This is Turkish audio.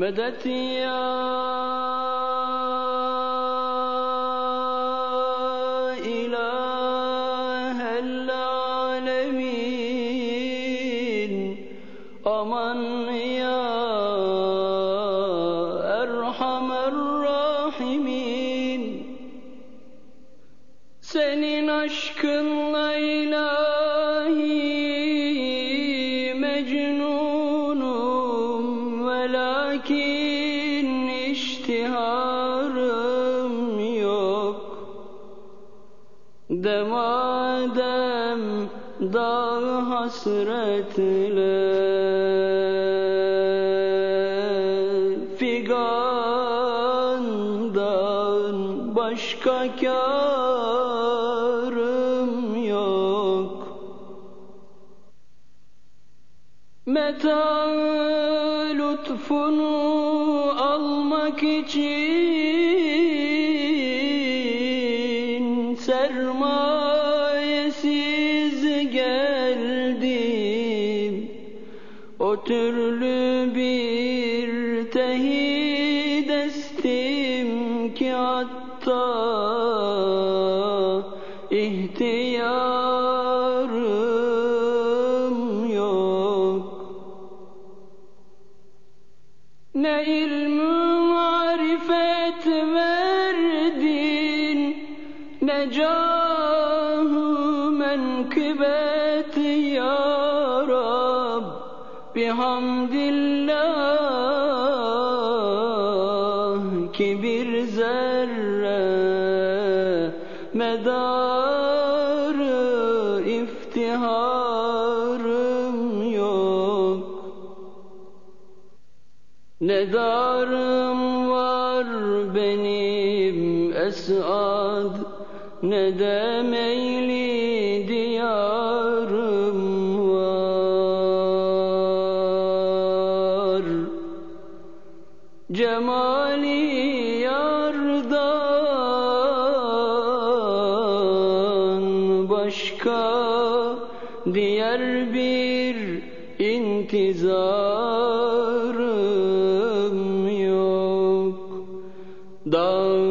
Medet ya ilahel alemin Aman ya erhamer rahimin. Senin aşkınla ilahi mecnun Velakin iştiharım yok. Demadem dağ hasretle Figandan başka kârım yok. Meta lütfunu almak için sermayesiz geldim. O türlü bir tehid estim ki hatta ne ilmi marifet verdin Ne cahı menkıbet ya Rab. Bihamdillah ki bir zerre Medarı ne darım var benim esad Ne de meyli diyarım var. Cemali yardan başka Diğer bir intizar 当